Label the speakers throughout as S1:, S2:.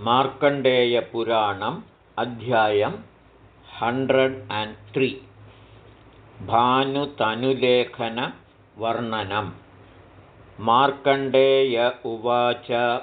S1: मार्कण्डेयपुराणम् अध्यायं hundred and three भानुतनुलेखनवर्णनं. मार्कण्डेय उवाच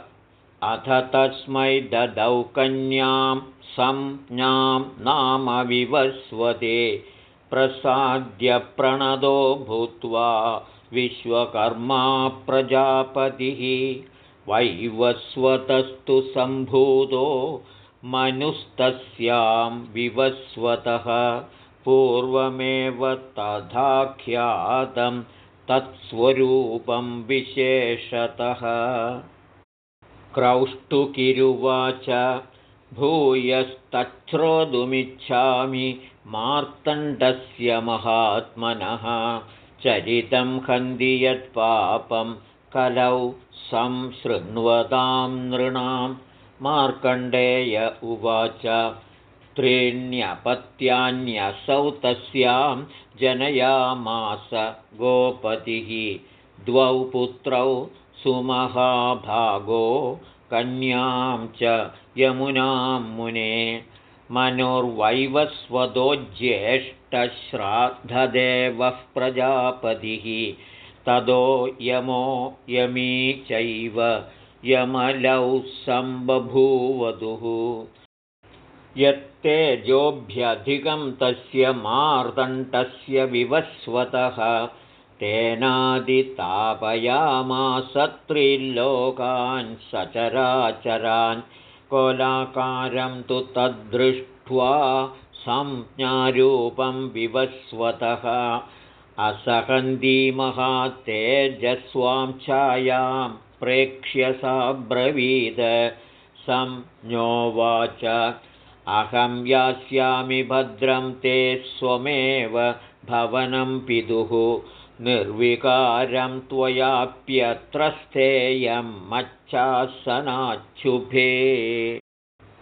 S1: अथ तस्मै ददौ कन्यां संज्ञां नाम विवस्वते प्रसाद्य प्रणदो भूत्वा विश्वकर्मा प्रजापतिः वैवस्वतस्तु सम्भूतो मनुस्तस्यां विवस्वतः। पूर्वमेव तथाख्यातं तत्स्वरूपं विशेषतः। क्रौष्टुकिरुवाच भूयस्तच्छ्रोतुमिच्छामि मार्तण्डस्य महात्मनः। चरितं हन्ति यत्पापं कलौ संशृण्वतां नृणां मार्कण्डेय उवाच त्रीण्यपत्यान्यसौ तस्यां जनयामास गोपतिः द्वौ पुत्रौ सुमहाभागो कन्यां च यमुनां मुने मनुर्वैवस्वतो ज्येष्ठश्राद्धदेवः प्रजापतिः तदो यमो यमी चैव यमलौ सम्बभूवधुः। यत्तेजोभ्यधिकं तस्य मार्दण्डस्य विवस्वतः तेनादितापयामासत्रिल्लोकान् सचराचरान् कोलाकारं तु तद्दृष्ट्वा संज्ञारूपं विवस्वतः असहन्दीमहातेजस्वां छायां प्रेक्ष्य सा ब्रवीद संज्ञोवाच अहं यास्यामि भद्रं ते स्वमेव भवनं पितुः। निर्विकारं त्वयाप्यत्र स्थेयं मच्छासनाच्छुभे।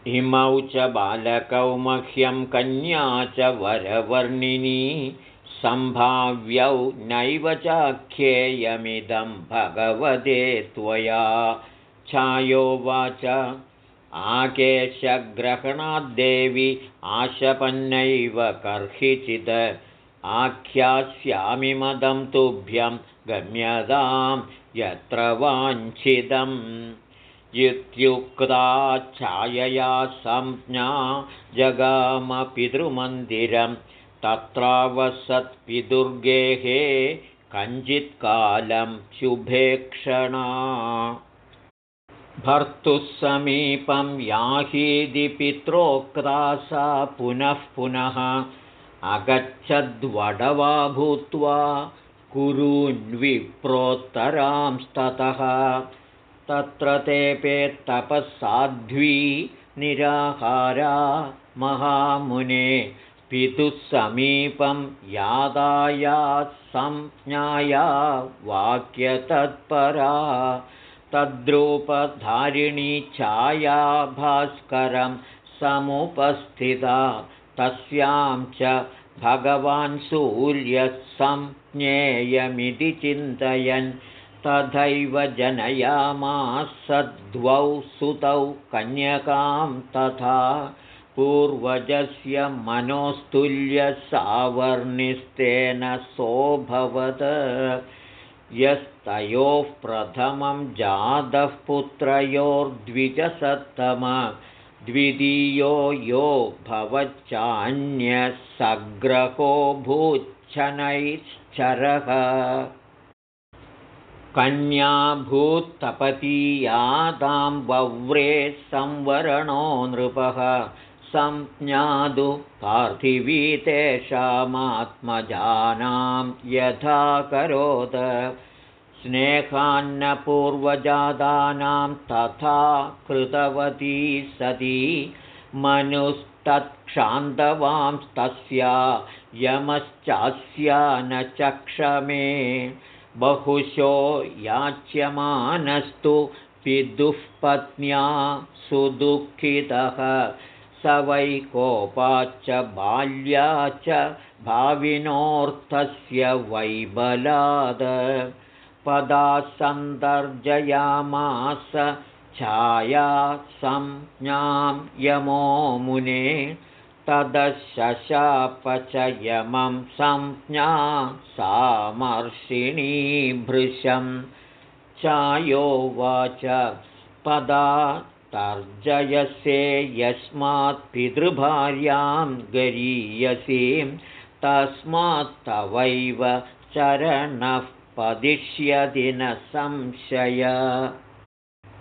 S1: इमौ च बालकौ मह्यं कन्या च वरवर्णिनी सम्भाव्यौ नैव चाख्येयमिदं भगवते त्वया। छायोवाच आकेशग्रहणाद्देवि आशपन्नैव कर्हिचित् आख्यास्यामि मदं तुभ्यं गम्यतां यत्र वाञ्छितम्। इत्युक्ता छायया संज्ञा जगामपितृमन्दिरं तत्रावसत्पितुर्गेः कञ्चित्कालं शुभेक्षणा। भर्तुः समीपं याहीदि पित्रोक्ता सा पुनः पुनः अगच्छद्वडवा भूत्वा कुरून्विप्रोत्तरांस्ततः। तत्र तेपेत्तपःसाध्वी निराहारा महामुने पितुः समीपं यादाया संज्ञाया वाक्यतत्परा तद्रूपधारिणी छाया भास्करं समुपस्थिता तस्यां च भगवान् सूर्यः संज्ञेयमिति चिन्तयन् तथैव जनयामास द्वौ सुतौ कन्यकां तथा पूर्वजस्य मनोस्तुल्यसावर्णिस्तेन सोऽभवत्। यस्तयोः प्रथमं जातः पुत्रयोर्द्विजसत्तम द्वितीयो यो भवच्चान्यः सग्रहो भूच्छनैश्चरः कन्याभूत्तपतीयादां वव्रे संवरणो नृपः संज्ञादु पार्थिवी तेषामात्मजानां यथा करोत्। स्नेहान्नपूर्वजातानां तथा कृतवती सती। मनुस्तत्क्षान्तवांस्तस्या यमश्चास्या न चक्षमे। बहुशो याच्यमानस्तु पितुः पत्न्या सुदुःखितः स वै कोपाच्च बाल्या च भाविनोऽर्थस्य वैबलाद पदा सन्दर्जयामास छाया संज्ञां यमो मुने तदशशाप यमं संज्ञा सामर्षिणीभृशं चायोवाच पदा तर्जयसे यस्मात् पितृभार्यां गरीयसीं तस्मात्तवैव चरणः पदिष्यति न संशय।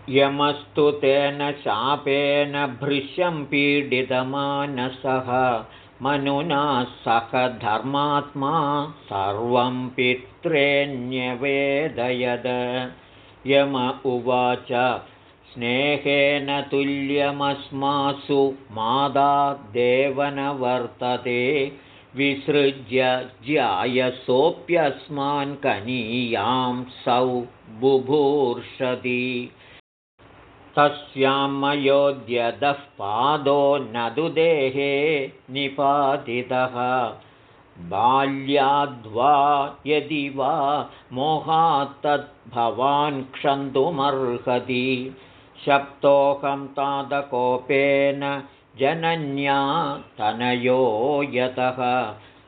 S1: यमस्तु तेन शापेन भृशं पीडितमानसः मनुना सह धर्मात्मा सर्वं पित्रेण्यवेदयद। यम उवाच स्नेहेन तुल्यमस्मासु वर्तते विसृज्य ज्यायसोऽप्यस्मान् कनीयां सौ बुभूर्षति तस्यां मयोद्यतः पादो नदुदेहे निपातितः बाल्याद्वा यदि वा मोहात्तद्भवान् क्षन्तुमर्हति शप्तोऽहं तादकोपेन जनन्या तनयो यतः।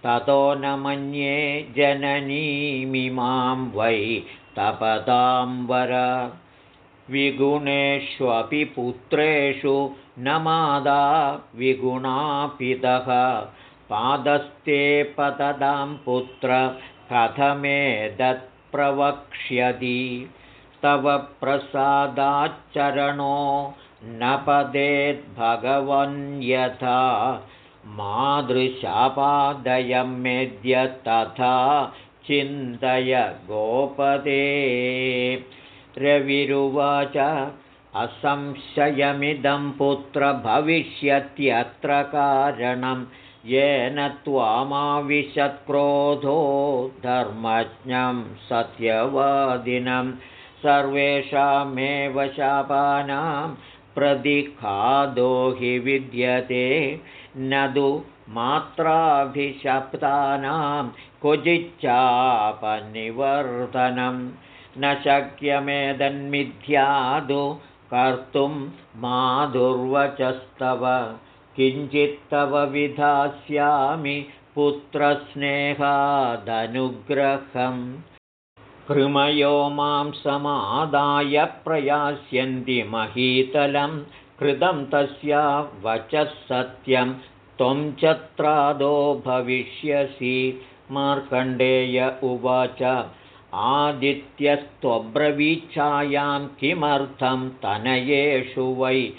S1: ततो न मन्ये जननीमिमां वै तपदाम्बर विगुणेष्वपि पुत्रेषु न मादा विगुणापितः। पादस्ते पतदां पुत्र कथमेतत्प्रवक्ष्यति तव प्रसादाच्चरणो न पदेद्भगवन् यथा मादृशापादयं मेद्य तथा चिन्तय गोपदे। रविरुवाच असंशयमिदं पुत्र भविष्यत्यत्र कारणं येन त्वामाविशत्क्रोधो धर्मज्ञं सत्यवादिनं सर्वेषामेव शापानां प्रतिखादो हि विद्यते। न तु मात्राभिशप्तानां क्वचिच्चापनिवर्तनम् न शक्यमेदन्मिथ्यादु कर्तुं माधुर्वचस्तव। किञ्चित्तव विधास्यामि पुत्रस्नेहादनुग्रहम् कृमयो मां समादाय प्रयास्यन्ति महीतलं कृतं तस्या वचः सत्यं त्वं चत्रादो भविष्यसि। मार्कण्डेय उवाच आदित्यस्त्वब्रवीच्छायां किमर्थं तनयेषु वै?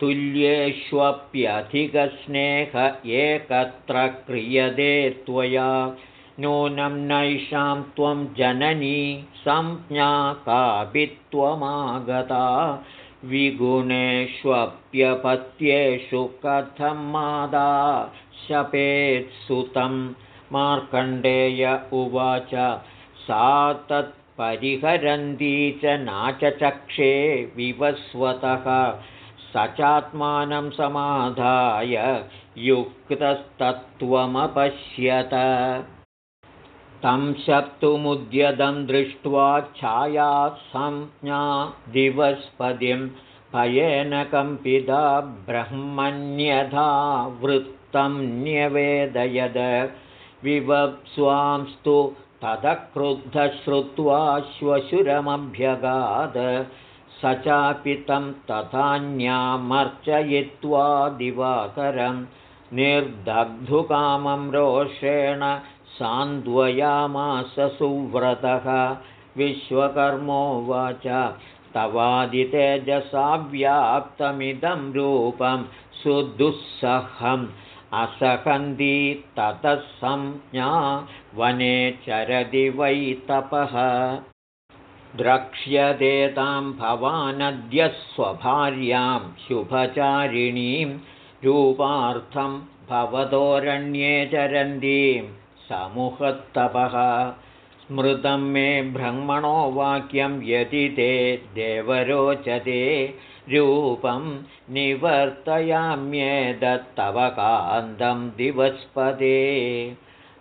S1: तुल्येष्वप्यधिकस्नेह एकत्र क्रियते त्वया नूनं नैषां त्वं जननी संज्ञा कापि त्वमागता विगुणेष्वप्यपत्येषु कथं मादा? शपेत्सुतं मार्कण्डेय उवाच सा तत्परिहरन्ती च नाचचक्षे विवस्वतः। स चात्मानं समाधाय युक्तस्तत्त्वमपश्यत तं शप्तुमुद्यतं दृष्ट्वा छाया संज्ञा दिवस्पतिं भयेन कम्पिता ब्रह्मण्यथा वृत्तं न्यवेदयद। विवप्स्वांस्तु ततः क्रुद्धश्रुत्वा श्वशुरमभ्यगाद। स चापि तं तथान्यामर्चयित्वा दिवाकरं निर्दग्धुकामं रोषेण सान्द्वयामास सुव्रतः विश्वकर्मोवाच तवादितेजसा व्याप्तमिदं रूपं सुदुःसहम्। असकन्दी ततः संज्ञा वने चरदि वै तपः। द्रक्ष्यते तां भवानद्य स्वभार्यां शुभचारिणीं। रूपार्थं भवतोरण्ये चरन्तीं समुहत्तपः स्मृतं मे ब्रह्मणो वाक्यं यदि ते देवरोचते रूपं निवर्तयाम्येदत्तव कान्तं दिवस्पदे।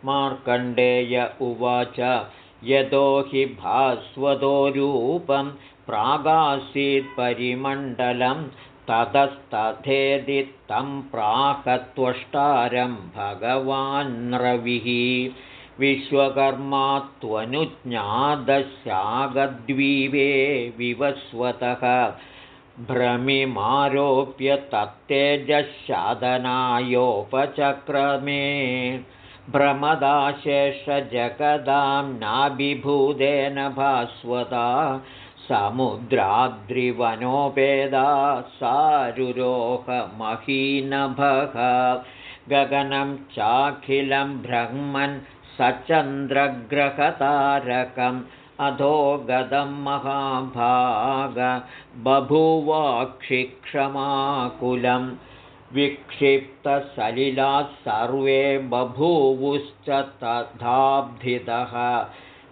S1: मार्कण्डेय उवाच यतो हि भास्वतो रूपं प्रागासीत्परिमण्डलं ततस्तथेदि तं प्राकत्वष्टारं भगवान् रविः। विश्वकर्मा त्वनुज्ञादशागद्वीपे विवस्वतः। भ्रमिमारोप्य तत्तेजशादनायोपचक्रमे। भ्रमदाशेषजगदां नाभिभूतेन भास्वता समुद्राद्रिवनोपेदा सारुरोहमहीनभः। गगनं चाखिलं ब्रह्मन् सचन्द्रग्रहतारकम् अधो गदं महाभाग। बभूवाक्षिक्षमाकुलं विक्षिप्तसलिलाः सर्वे बभूवुश्च तथाब्धितः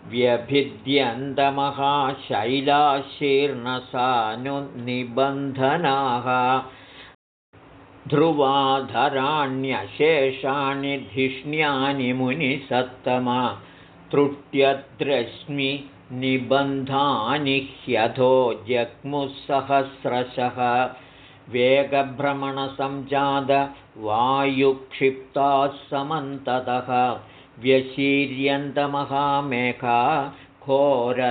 S1: व्यभिद्यन्तमहाशैलाशीर्णसानुनिबन्धनाः। ध्रुवाधराण्यशेषाणि धिष्ण्यानि मुनिसत्तमा त्रुट्यद्रश्मि निबन्धानि ह्यधो जग्मुसहस्रशः। वेगभ्रमणसञ्जातवायुक्षिप्ताः समन्ततः व्यशीर्यन्तमहामेघा घोररावविराविणः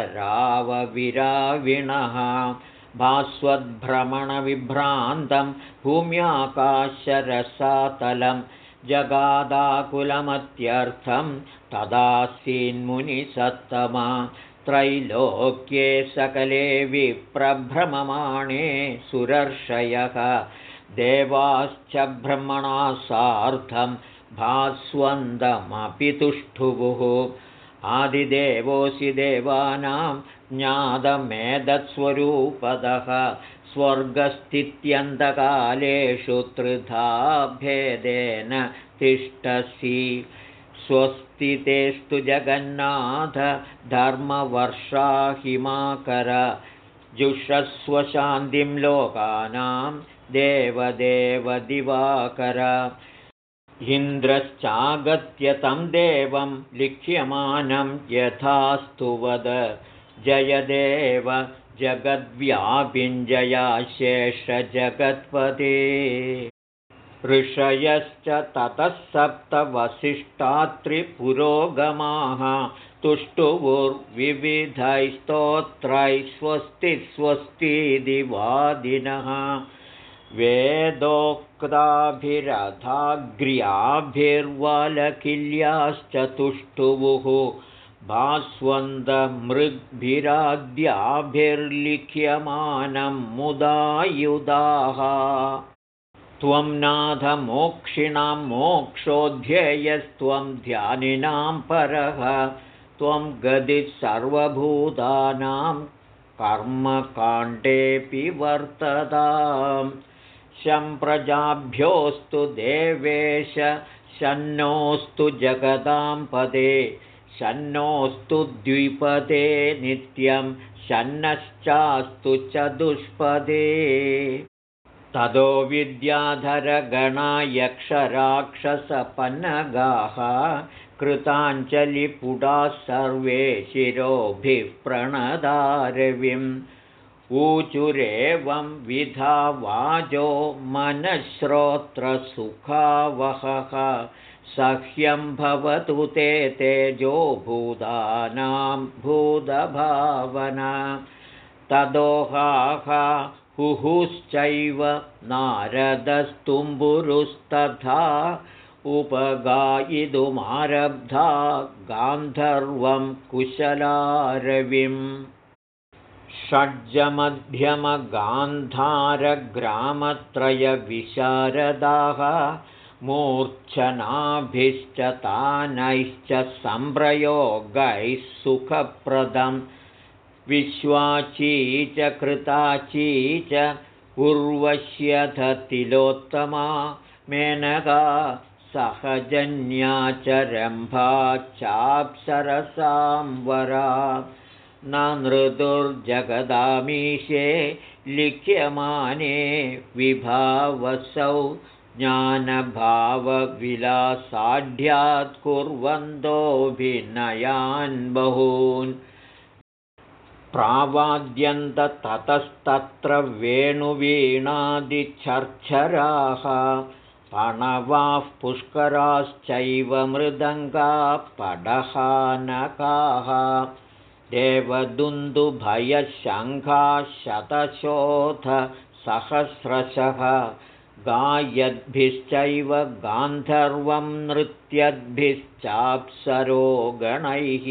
S1: भास्वद्भ्रमणविभ्रान्तं भूम्याकाशरसातलं जगादाकुलमत्यर्थं तदासीन्मुनिसत्तमा त्रैलोक्ये सकले विप्रभ्रममाणे सुरर्षयः देवाश्च ब्रह्मणा सार्धं भास्वन्दमपि तुष्टुवुः आदिदेवोऽसि देवानां ज्ञातमेतत्स्वरूपदः स्वर्गस्थित्यन्तकालेषु त्रिधा भेदेन तिष्ठसि। स्वस्तितेस्तु जगन्नाथ धर्मवर्षाहिमाकर जुषस्वशान्तिं लोकानां देवदेवदिवाकर इन्द्रश्चागत्य तं देवं लिख्यमानं यथास्तु वद। जयदेव जगद्व्यापिञ्जयाशेषजगत्पदे ऋषयश्च ततः सप्तवसिष्ठात्रिपुरोगमाः तुष्टुवुर्विविधैस्तोत्रैः स्वस्ति स्वस्तीदिवादिनः वेदोक्ताभिरथाग्र्याभिर्वलकिल्याश्च तुष्टुवुः भास्वन्दमृग्भिराद्याभिर्लिख्यमानं मुदायुधाः त्वं नाथमोक्षिणां मोक्षोऽध्येयस्त्वं ध्यानिनां परः। त्वं गदिः सर्वभूतानां कर्मकाण्डेऽपि वर्तताम् शम्प्रजाभ्योऽस्तु देवेश शन्नोऽस्तु जगदां पदे शन्नोऽस्तु द्विपदे नित्यं शन्नश्चास्तु चतुष्पदे ततो विद्याधरगणायक्षराक्षसपन्नगाः कृताञ्जलिपुटाः सर्वे शिरोभिः प्रणदारविम् ऊचुरेवं विधा वाजो मनःश्रोत्रसुखावहः। सह्यं भवतु ते तेजो भूतानां भूतभावना। तदोहाः हुहुश्चैव नारदस्तुम्बुरुस्तथा उपगायितुमारब्धा गान्धर्वं कुशलारविम् षड्जमध्यमगान्धारग्रामत्रयविशारदाः मूर्च्छनाभिश्च तानैश्च सम्प्रयोगैः सुखप्रदम् विश्वाची च कृताची च उर्वश्यधतिलोत्तमा मेनका सहजन्या च रम्भा चाप्सरसाम्बरा न नृदुर्जगदामीशे लिख्यमाने विभावसौ ज्ञानभावविलासाढ्यात् कुर्वन्तोऽभिनयान् बहून्। प्रावाद्यन्तततस्तत्र वेणुवीणादिच्छर्च्छराः पणवाः पुष्कराश्चैव मृदङ्गापडहानकाः देवदुन्दुभयशङ्खाशतशोथसहस्रशः गायद्भिश्चैव गान्धर्वं नृत्यद्भिश्चाप्सरोगणैः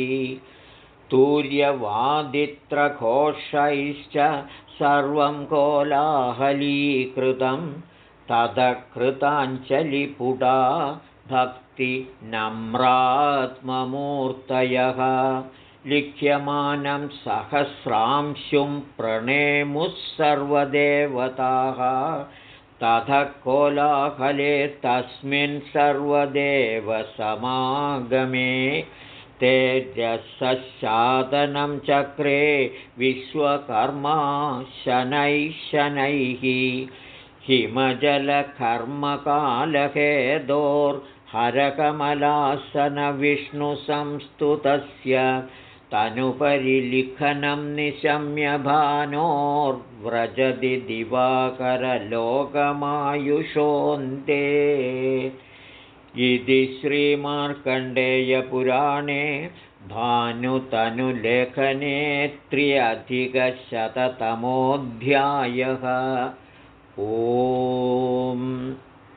S1: तूर्यवादित्रघोषैश्च सर्वं कोलाहलीकृतं तदकृताञ्जलिपुटा भक्तिनम्रात्ममूर्तयः लिख्यमानं सहस्रांशुं प्रणेमुः सर्वदेवताः। ततः कोलाहले तस्मिन् सर्वदेवसमागमे तेजसशादनं चक्रे विश्वकर्मा शनैः शनैः। हिमजलकर्मकालहेदोर्हरकमलासनविष्णुसंस्तुतस्य तनुपरिलिखनं निशम्य भानोर्व्रजति दिवाकरलोकमायुषोऽन्ते इति श्रीमार्कण्डेयपुराणे भानुतनुलेखने त्र्यधिकशततमोऽध्यायः ओम्